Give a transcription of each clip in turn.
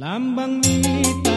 Lambang nini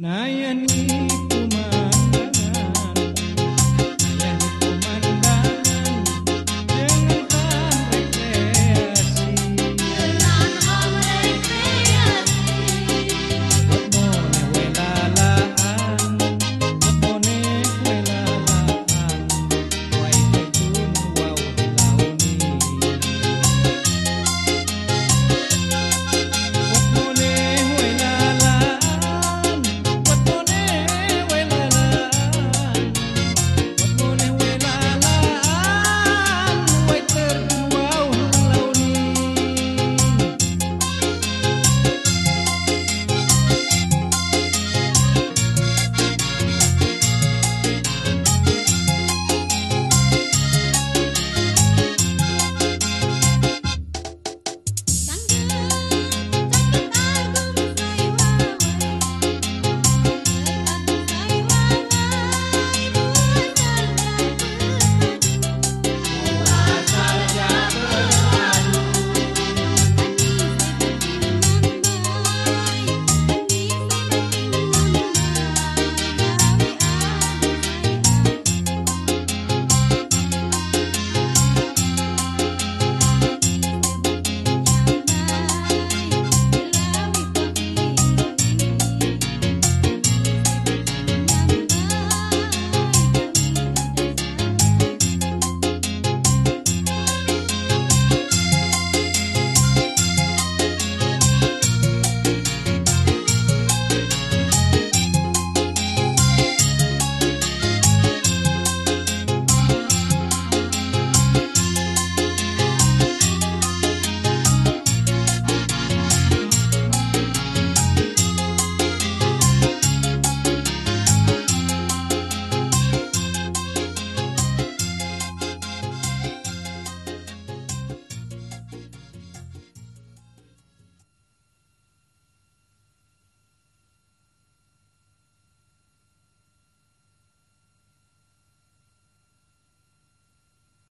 Nayani